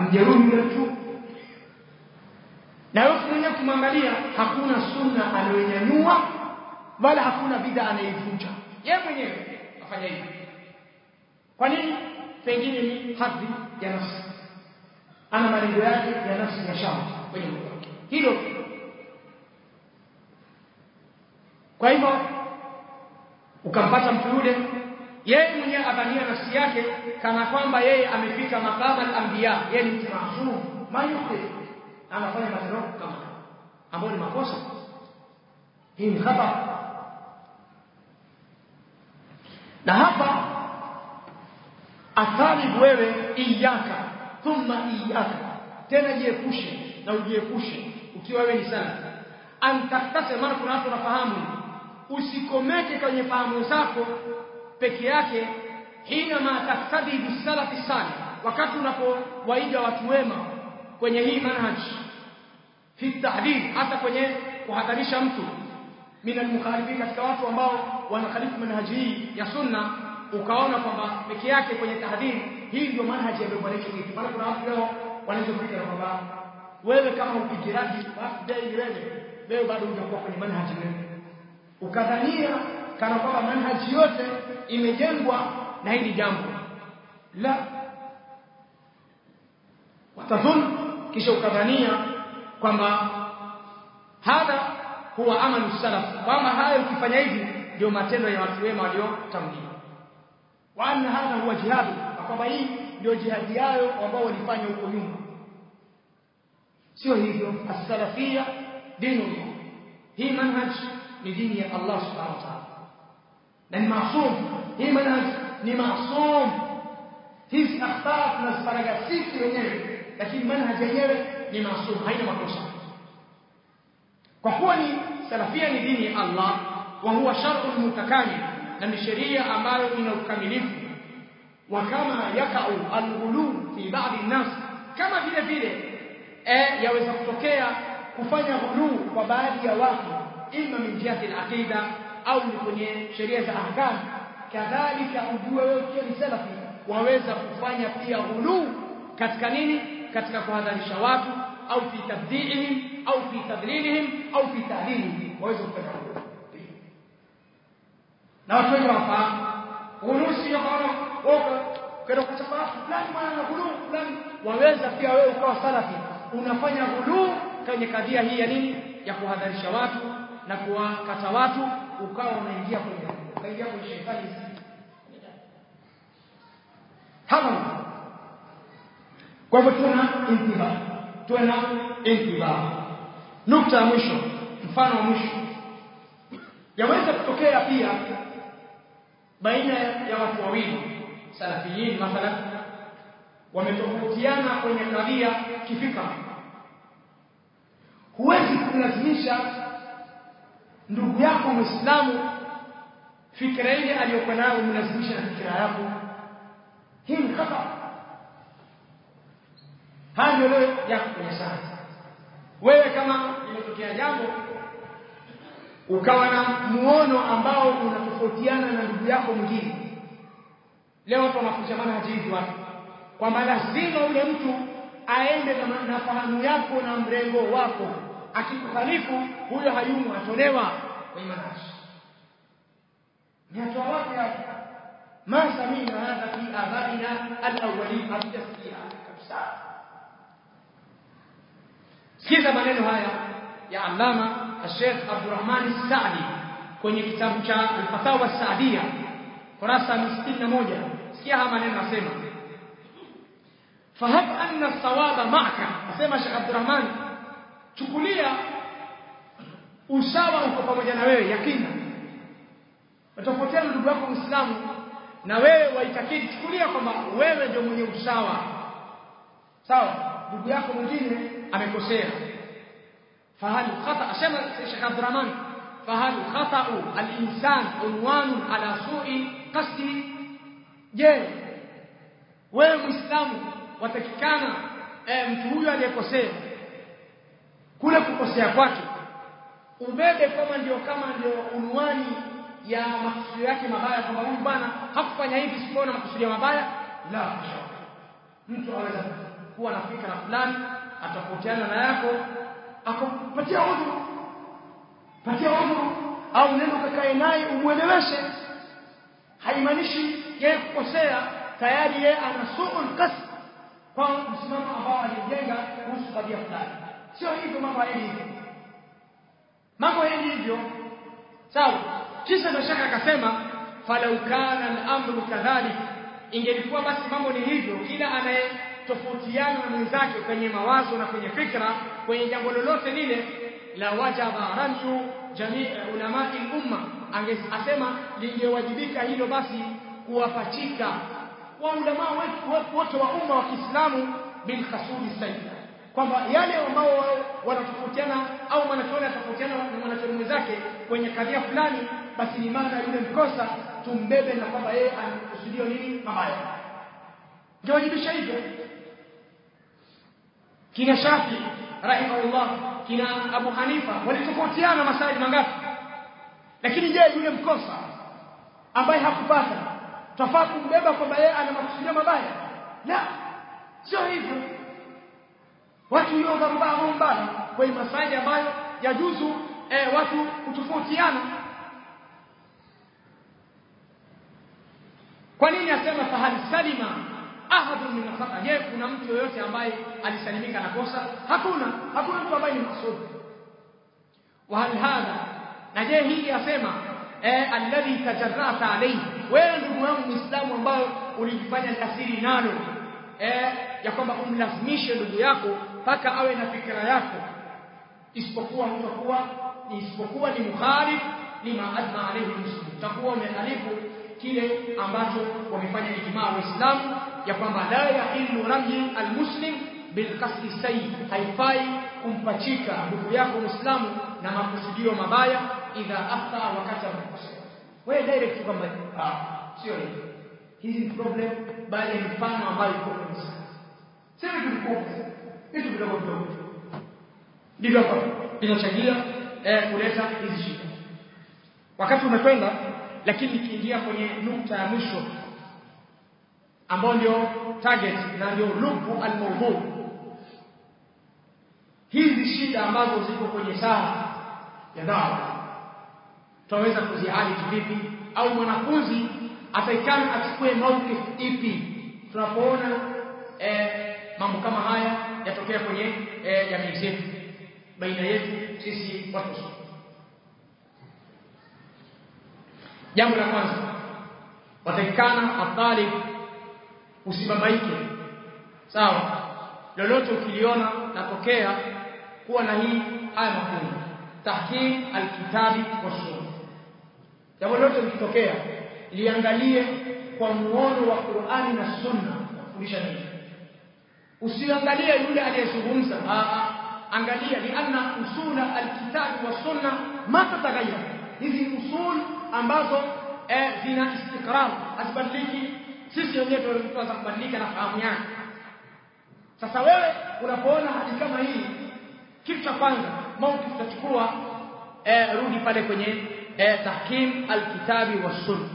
mtu. Na wewe mwenye kumwangalia hakuna sunna aliyonyanyua wala hakuna bid'a anaivunja. Yeye mwenyewe afanya hivi kwa nini? Pengine ni hadhi ya nafsi. Ana malengo yake ya nafsi ya shamba kwenye hilo. Kwa hivyo ukampata mtu yule yeye mwenyewe adhania nafsi yake kana kwamba yeye amefika maqama al-anbiya. Yeye ni maasum mayuqi anafanya matendo kama ambayo ni makosa. Hii ni hapa na hapa athari wewe iyaka thumma iyaka tena jiepushe na ujiepushe ukiwa wewe ni sana. Antaktase maana kuna watu wanafahamu. Usikomeke kwenye fahamu zako peke yake hina ma taktadi bisalafi sana wakati unapowaiga watu wema kwenye hii manhaj. Fi tahdid hata kwenye kuhadharisha mtu. Min almukhalifin katika watu ambao wanakhalifu manhaji hii ya sunna ukaona kwamba peke yake kwenye tahdid hii ndio manhaji ya maana kuna watu leo wanazofikira kwamba wewe kama upigiraji dai wewe? Wewe bado hujakuwa kwenye manhaji wewe. Ukadhania kana kwamba manhaji yote imejengwa na hili jambo. La. Watadhun kisha ukadhania kwamba hadha huwa amalu salaf kwamba hayo ukifanya hivi ndio matendo ya watu wema waliotangulia. Wa anna hadha huwa jihadu kwamba hii ndio jihadi yao ambao walifanya huko nyuma. Sio hivyo. As-salafia dinu hii manhaj ni dini ya Allah subhanahu wa ta'ala tunaziparaga sisi wenyewe lakini manhaj yenyewe ni maasum haina makosa. Kwa kuwa ni salafia ni dini ya Allah wa huwa shar'un mutakamil na ni sheria ambayo ina ukamilifu. Wa kama yakau al-ghulu fi ba'd an-nas vile vile eh yaweza kutokea kufanya ghulu kwa baadhi ya watu ima min jihati al-aqida au ni kwenye sheria za ahkam kadhalika ujue wewe ukiwa ni salafi waweza kufanya pia ghuluu katika nini? Katika kuhadharisha watu au fi tabdi'ihim au fi tadlilihim au fi ta'dilihim waweza kufanya na watu wengi wafahamu ghulu sio woga kwenda kuchapa fulani maana na ghulu fulani waweza pia wewe ukawa salafi. Unafanya ghuluu kwenye kadhia hii ya nini? Ya kuhadharisha watu na kuwakata watu ukawa unaingia kwenye ukaingia kwenye shetani. Hapo kwa hivyo tuna intiba tuna intiba. Nukta ya mwisho mfano wa mwisho. Yaweza kutokea pia baina ya watu wawili salafiyin mathalan wametofautiana kwenye kadhia kifika. Huwezi kumlazimisha ndugu yako muislamu fikra ile aliyokuwa nayo umlazimisha na fikra yako. Hii ni khata haya ndio yako kwenye sana wewe kama imetokea jambo ukawa na muono ambao unatofautiana na ndugu yako mwingine. Leo watu wanafundisha hivi watu kwamba lazima ule mtu aende na fahamu yako na mrengo wako akikukhalifu huyo hayumu atolewa kwenye manhaji ni atoa wapi hapa ma samina hadha fi abaina alawwalin hatujasikia kabisa sikiza maneno haya ya allama الشيخ عبد الرحمن السعدي kwenye kitabu cha al-Fatawa Saadia kurasa 61 sikia haya maneno nasema fahab anna sawaba ma'aka asema Sheikh Abdurrahman chukulia usawa uko pamoja na wewe yakina natofautiana ndugu yako Muislamu na wewe waitakidi, chukulia kwamba wewe ndio mwenye usawa. Sawa. Ndugu yako mwingine amekosea, fahal khata, asema Sheikh Abdurrahman, fahal khata al-insan unwan ala su'i qasdi, je wewe Muislamu watakikana eh, mtu huyo aliyekosea kule kukosea kwake. Ubebe kama ndio kama ndio unwani ya makusudi yake mabaya kwamba huyu bwana hakufanya hivi sipoona makusudio mabaya. La mtu aweza kuwa na fikra fulani atapoteana na yako akapatia udhuru patia udhuru au neno kakae naye umweleweshe. Haimaanishi yeye kukosea tayari yeye ana suul qasd kwa msimamo ambao alijenga kuhusu tabia fulani sio hivyo mambo hivyo. Mambo hivyo. Sawa. Kisha mashaka akasema falau kana al-amru kadhalik. Ingelikuwa basi mambo ni hivyo kila anayetofautiana na mwenzake kwenye mawazo na kwenye fikra kwenye jambo lolote lile la wajaba ramyu jamii ulama umma angesema lingewajibika hilo basi kuwapachika wa ulama wote wa umma wa Kiislamu bil khasudi sayyid kwamba yale ambao wanatofautiana au mwanachuoni atofautiana na mwanachuoni mwenzake kwenye kadhia fulani basi ni maana yule mkosa tumbebe na kwamba yeye anakusudia nini? Mabaya. Ngewajibisha hivyo. Kina Shafi rahimahullah kina Abu Hanifa walitofautiana masaili mangapi? Lakini je yule mkosa ambaye hakupata tafaa kumbeba kwamba yeye ana makusudio mabaya? La sio hivyo watu hiyo dharba mbaya kwa masaili ambayo yajuzu eh, watu kutofautiana. Kwa nini asema fahal salima? Ahadu min khata je kuna mtu yoyote ambaye alisalimika na kosa? Hakuna. Hakuna mtu ambaye ni masudi wa hal hadha? Na je hili asema eh alladhi tajarrata alayhi? Wewe ndugu yangu muislamu ambayo ulijifanya kasiri nalo eh ya kwamba umlazimishe ndugu yako mpaka awe na fikra yako. Isipokuwa utakuwa isipokuwa ni mukhalif lima maadma alayhi muslim utakuwa umehalifu kile ambacho wamefanya ijmaa waislamu ya kwamba la yahillu ramyi almuslim bilqasdi sayyi haifai kumpachika ndugu yako muislamu na makusudio mabaya idha afta wakati amekosea wewe direct kwamba ah sio hizi problem bali mfano ambayo iko sema tulikuwa hizo vidogo vidogo. Ndivyo hapo inachangia eh, kuleta hizi shida. Wakati umekwenda lakini nikiingia kwenye nukta ya mwisho ambayo ndio target na ndio lubu almawdu. Hizi shida ambazo ziko kwenye saa ya dawa tunaweza kuzihali vipi au mwanafunzi ataikana achukue mauqif ipi? Tunapoona eh, mambo kama haya yatokea kwenye eh, jamii zetu baina yetu sisi watu. Jambo la kwanza watakikana atalib usibabaike. Sawa lolote ukiliona natokea kuwa na hii haya makundi. Tahkim alkitabi wa sunna jambo lolote likitokea liangalie kwa muono wa Qur'ani na Sunna kufundisha nini usiangalie yule aliyezungumza. Angalia lianna usula alkitabi wa sunna ma tataghayyar hizi usul ambazo eh, zina istikrar hazibadiliki. Sisi wenyewe tunaweza kubadilika na fahamu yake. Sasa wewe unapoona hali kama hii kitu cha kwanza mauti tutachukua eh, rudi pale kwenye eh, tahkim alkitabi wa sunna.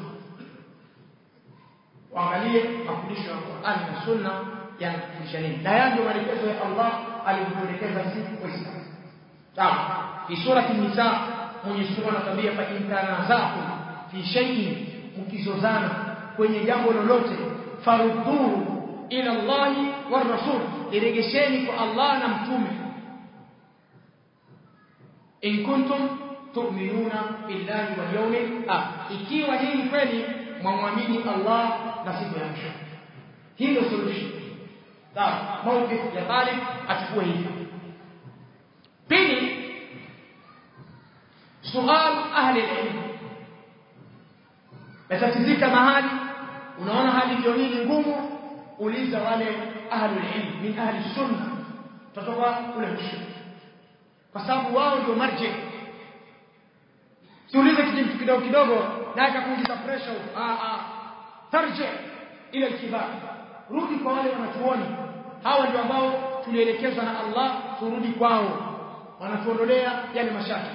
Waangalie mafundisho ya Qur'ani na sunna nini na haya ndio maelekezo ya Allah alivyoelekeza sisi Waislamu sawa fi surati nisa Mwenyezi Mungu anatuambia fa in tanazakum fi shay'in mkizozana kwenye jambo lolote farudduhu ila Allah wa rasul. Iregesheni kwa Allah na mtume in kuntum tu'minuna billahi wal yawmil akhir. Ikiwa nyinyi kweli mwamwamini Allah na siku ya mwisho hii solution ya talib achukue hivi pili sual ahli ilm. Natatizika mahali unaona hali ndio nini ngumu uliza wale ahli ilm min ahli sunna. Tutatoka kule mwisho. Kwa sababu wao ndio marje. Siulize kitu kidogo kidogo na akakuingiza pressure. Huko a ah. Tarje ila kibar rudi kwa wale wanachuoni hawa ndio ambao tulielekezwa na Allah turudi kwao. Wanatuondolea yale mashaka.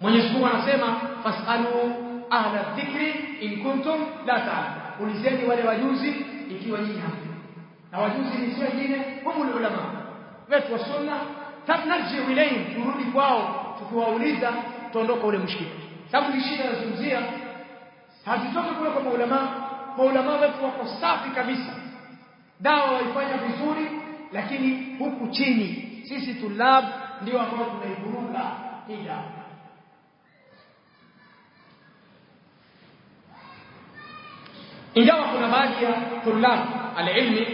Mwenyezi Mungu anasema fasalu ahla dhikri in kuntum la ta'lamun. Ulizeni wale wajuzi ikiwa nyinyi hamjui. Na wajuzi ni si wengine humul ulama. Wetu wa sunna tabnarji ilayhim turudi kwao tukiwauliza tuondoka ule mshikiko sababu ni shida nazungumzia hazitoki kule kwa maulama. Maulama wetu wako safi kabisa dawa waifanya vizuri lakini huku chini sisi tulab ndio ambao tunaivuruga dawa. Ingawa kuna baadhi ya tulab alilmi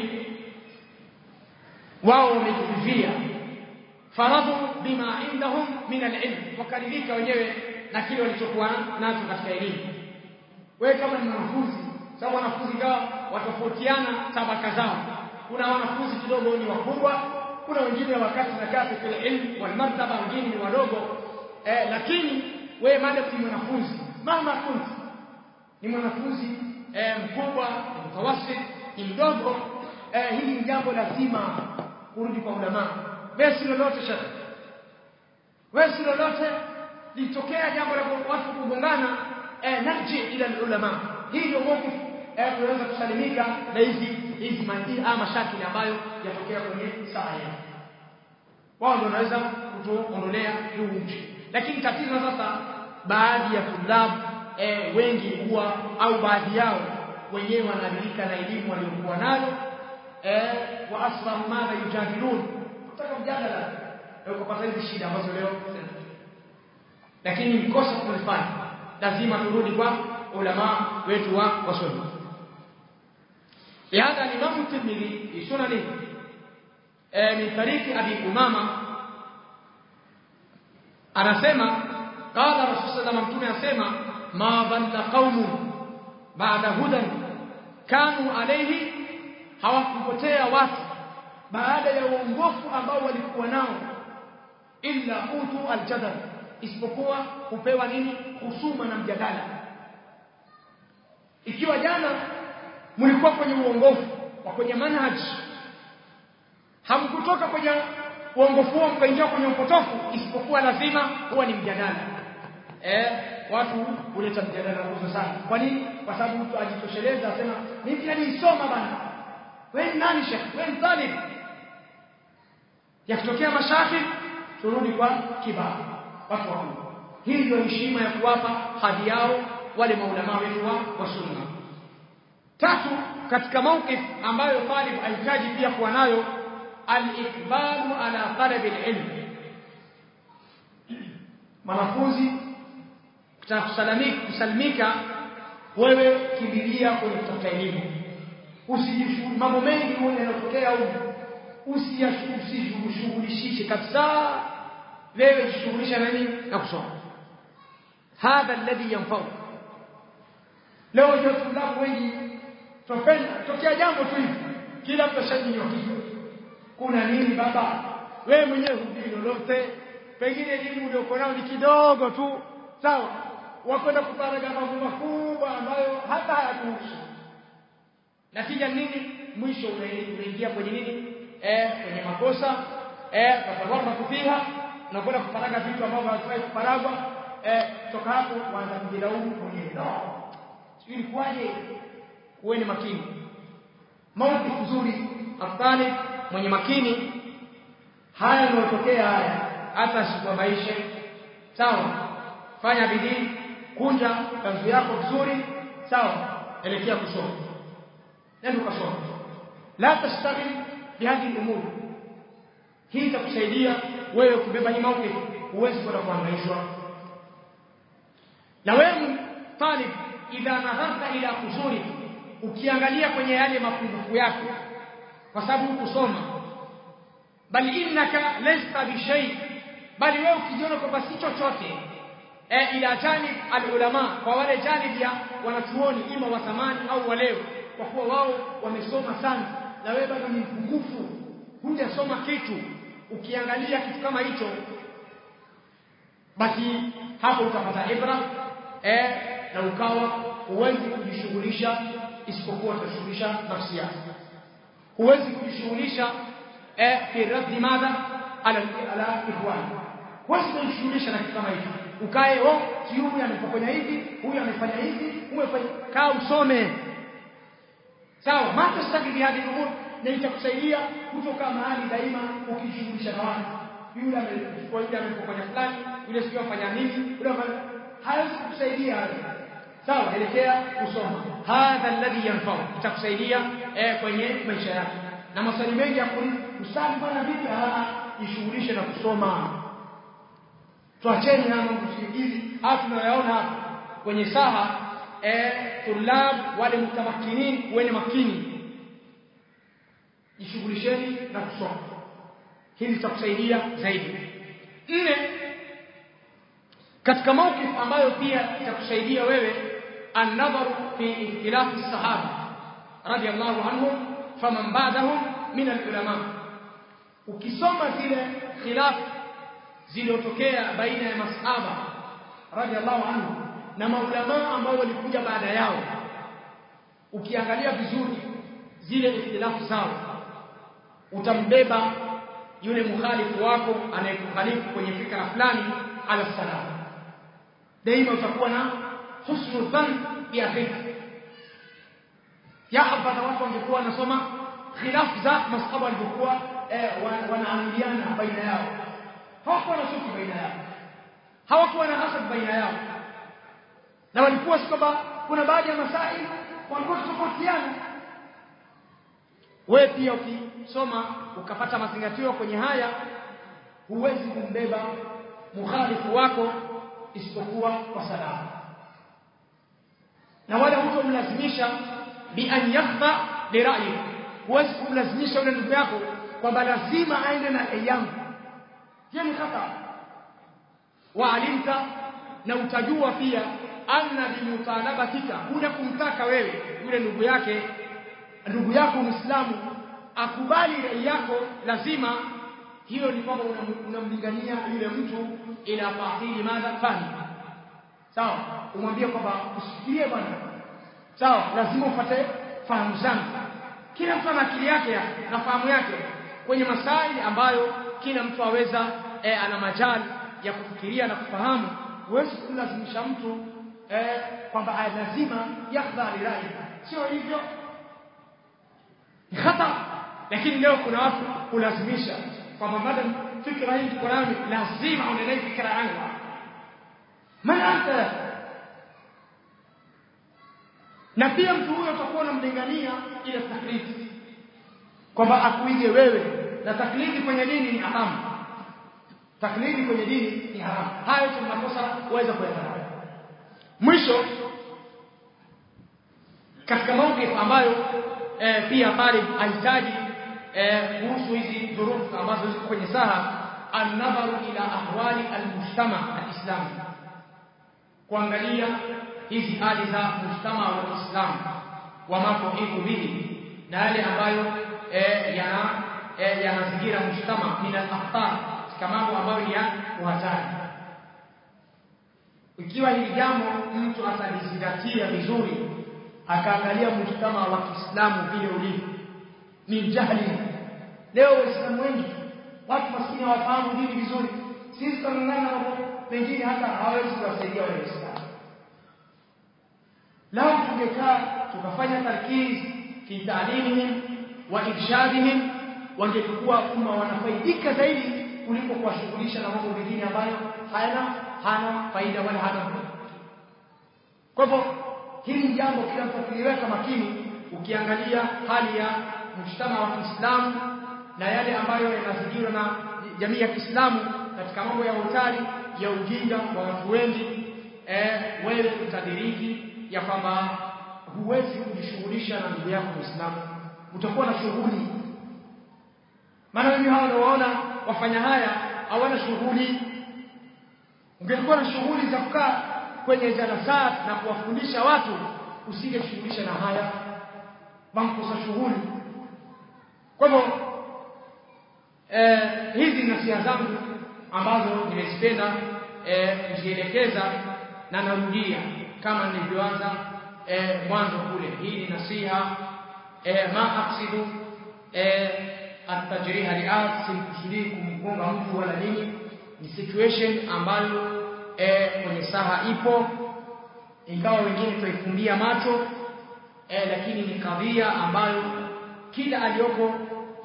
wao wamejivia faradhu bima indahum min alilm wakaridhika wenyewe na kile walichokuwa nacho katika elimu. Wewe kama ni mwanafunzi sababu wanafunzi gawa watofautiana tabaka zao. Kuna wanafunzi kidogo ni wakubwa kuna wengine wakati na kati fil ilm wal martaba wengine ni wadogo. Eh, lakini wewe mada ni mwanafunzi. Mama kunti ni mwanafunzi eh, mkubwa mtawasit ni mdogo. Eh, hili ni jambo lazima kurudi kwa ulama wewe lolote shaka. Wewe lolote. Litokea jambo la watu kugongana eh, narji ila ulama hii ndio eh, kusalimika na hizi hizi ama mashakili ambayo yatokea kwenye saa yao wao ndio wanaweza kutuondolea huu nchi lakini tatizo sasa baadhi ya tudhabu eh, wengi huwa au baadhi yao wenyewe wanaadilika na elimu waliokuwa nayo eh, wa asbahu madha yujadilun. Kutaka mjadala na ukapata hizi shida ambazo leo lakini mkosa kulifanya lazima turudi kwa ulama wetu wa wasunna لهذا الإمام الترمذي في سننه من طريق أبي أمامة anasema qala rasul sallallahu mtume asema ma dhalla qaumun ba'da hudan kanu alayhi hawakupotea watu baada ya uongofu ambao walikuwa nao illa utu aljadal isipokuwa kupewa nini husuma na mjadala ikiwa jana mlikuwa kwenye uongofu wa kwenye manhaj. Hamkutoka kwenye uongofu huo mkaingia kwenye upotofu isipokuwa lazima huwa ni mjadala. Eh watu huleta mjadala kuzo sana. Kwa nini? Kwa sababu mtu ajitosheleza asema mimi pia bana. Wewe nani shekhi wewe talib. Yakitokea mashaki turudi kwa kibao. Watu wakubwa hii ndio heshima ya kuwapa hadhi yao wale maulama wetu wa sunna tatu katika mawqif ambayo talib ahitaji pia kuwa nayo al-ikbalu ala talabi al-ilm. Mwanafunzi kusalimika wewe kimbilia kwenye kutafuta elimu. Mambo mengi huwa yanatokea huko usijishughulishishe kabisa. Wewe jishughulisha na nini? Na kusoma. Hadha alladhi yanfa'u. Leo ndio tundapo wengi tupenda tokea jambo tu hivi kila mtu ashajinywa kuna nini baba? Wewe mwenyewe hujui lolote. Pengine elimu uliokuwa ni kidogo tu. Sawa wakwenda kuparaga mambo makubwa ambayo hata hayakuhusu natija nini? Mwisho unaingia kwenye nini? Eh kwenye makosa. Eh tatawarra unakwenda kuparaga vitu ambavyo havifai kuparagwa. Eh toka hapo waanza kujilaumu mwenyewe. No sijui ni makini. Mauti nzuri afdali mwenye makini. Haya yanayotokea haya hata sikubabaishe sawa fanya bidii kunja kanzu yako vizuri. Sawa elekea kusoma. Nenda ukasoma la tastaghil bihadhi al-umur hii itakusaidia wewe kubeba hii mauti huwezi kwenda kuangaishwa na wewe talib idha nadharta ila kusuri ukiangalia kwenye yale mapungufu yako kwa sababu hukusoma bali innaka lasta bishay bali wewe ukijiona kwamba si chochote e, ila janib alulama kwa wale janib ya wanachuoni ima wa zamani au waleo kwa kuwa wao wamesoma sana. Na wewe bado ni mpungufu hujasoma kitu. Ukiangalia kitu kama hicho basi hapo utapata ibra eh na ukawa huwezi kujishughulisha isipokuwa tashughulisha nafsi yako. Huwezi kujishughulisha eh raddi madha ala ala ikhwan huwezi kujishughulisha na kitu kama hicho. Ukae oh kiumu amefanya hivi huyu amefanya hivi umefanya kaa usome. Sawa mata staki hadi umur na itakusaidia kutoka mahali daima ukijishughulisha na watu. Yule amefanya kwa ile amefanya fulani yule sio afanya nini yule hayo kukusaidia sawa elekea kusoma. Hadha alladhi yanfa'u. Itakusaidia eh, kwenye maisha yako. Na maswali mengi ya kusali bwana vipi? Ah jishughulishe na kusoma. Tuacheni hapo mambo hapo tunayaona kwenye saha eh tulab wale mutamakinin wene makini. Jishughulisheni na kusoma. Hili litakusaidia zaidi. Nne katika mawqif ambayo pia itakusaidia wewe an-nadharu اختلاف ikhtilafi رضي الله عنهم فمن بعدهم من العلماء. Ukisoma zile khilaf zilizotokea baina ya masahaba radiyallahu anhu na maulama ambao walikuja baada yao ukiangalia vizuri zile ikhtilafu zao utambeba yule mukhalifu wako anayekukhalifu kwenye fikra fulani ala salam. Daima utakuwa na ya hapa watu wangekuwa wanasoma khilafu za masahaba walivyokuwa eh, wanaamiliana baina yao. Hawakuwa na chuki baina yao. Hawakuwa na hasad baina yao. Na walikuwa si kwamba kuna baadhi ya masaili walikuwa tofautiana wewe pia ukisoma ukapata mazingatio kwenye haya huwezi kumbeba mukhalifu wako isipokuwa kwa salama na wala hutomlazimisha bi an yakhfa li ra'yi. Huwezi kumlazimisha yule ndugu yako kwamba lazima aende na rai yangu hiyo ni khata. Waalimta na utajua pia anna bimutalabatika kuja kumtaka wewe yule ndugu yake. Ndugu yako muislamu akubali rai yako lazima. Hiyo ni kwamba unamlingania yule mtu ila fahili madha fani sawa? Umwambie kwamba usikilie bwana. Sawa? Lazima upate fahamu zangu. Kila mtu ana akili yake na fahamu yake kwenye masaili ambayo kila mtu aweza e, ana majali ya kufikiria na kufahamu. Huwezi kumlazimisha mtu eh, kwamba lazima yakhdha lirai sio hivyo. Ni khata. Lakini leo kuna watu kulazimisha kwamba madam fikra hii Qurani lazima uendelee fikra yangu man anta na pia mtu huyo atakuwa unamlingania ile taklidi. Kwamba akuige wewe. Na taklidi kwenye dini ni haramu. Taklidi kwenye dini ni haramu. Hayo tunakosa uweza kuyafanya mwisho katika mawqif ambayo e, pia pale ahitaji e, kuhusu hizi dhurufu ambazo ziko kwenye saha an-nadharu ila ahwali al-mujtama al-islami kuangalia hizi hali za mujtama wa Kiislamu wa mambo iko bihi na yale ambayo e, yana e, yanazingira mujtama min al-akhtar katika mambo ambayo ya kuhatari. Ikiwa hili jambo mtu atalizingatia vizuri akaangalia mujtama wa Kiislamu vile ulivyo min jahili. Leo waislamu wengi watu maskini hawafahamu dini vizuri. Sisi tunang'ang'ana mambo pengine hata hawezi kuwasaidia waislamu lao tungekaa tukafanya tarkiz fi ta'limihim wa irshadihim wangekuwa umma wanafaidika zaidi kuliko kuwashughulisha na mambo mengine ambayo hayana hana faida wala hana kwa hivyo hili jambo kila mtu akiliweka makini ukiangalia hali ya mshtama wa Kiislamu na yale ambayo yanazingirwa na jamii ya Kiislamu katika mambo ya utali ya ujinga kwa watu wengi eh, wewe utadiriki ya kwamba huwezi kujishughulisha na ndugu yako Muislamu. Utakuwa na shughuli. Maana mimi hawa nawaona wafanya haya hawana shughuli. Ungekuwa na shughuli za kukaa kwenye jalasat na kuwafundisha watu usingeshughulisha na haya. Wankosa shughuli. Kwa hivyo eh, hizi nasia zangu ambazo nimezipenda kuzielekeza na narudia kama nilivyoanza eh, mwanzo kule. Hii ni nasiha eh, ma aksidu eh, atajriha liat simkusudii kumgonga mtu wala nini. Ni situation ambayo e, kwenye saha ipo. Ingawa wengine tuifumbia macho e, lakini ni kadhia ambayo kila aliyoko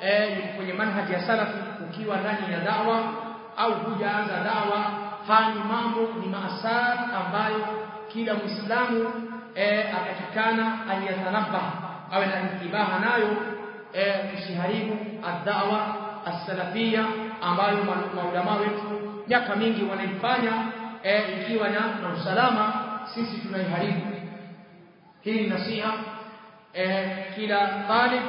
e, kwenye manhaji ya salafu ukiwa ndani ya dawa au hujaanza dawa hani ni mambo ni maasar ambayo kila muislamu e, atakikana aliyatanabah awe na intibaha nayo e, tusiharibu ad-da'wa as-salafia ambayo maulama wetu miaka mingi wanaifanya e, ikiwa na, na usalama sisi tunaiharibu. Hii ni nasiha e, kila talib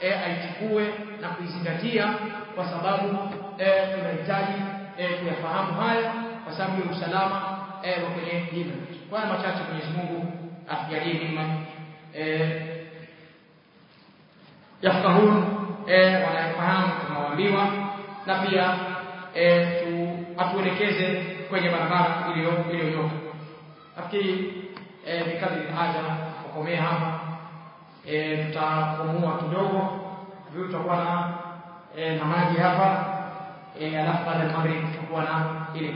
e, aichukue na kuizingatia kwa sababu e, tunahitaji e, kuyafahamu haya kwa sababu ya usalama e, wa kwenye dini kwa machache Mwenyezi Mungu atujalie hima yafkahun yafahun wanayofahamu tunawaambiwa. Na pia tu, atuelekeze kwenye barabara iliyo iliyonyoka nafikiri bikadri haja kukomea hapa. Tutapumua kidogo. Tutakuwa na maji hapa alafu baada ya maghrib tutakuwa na ile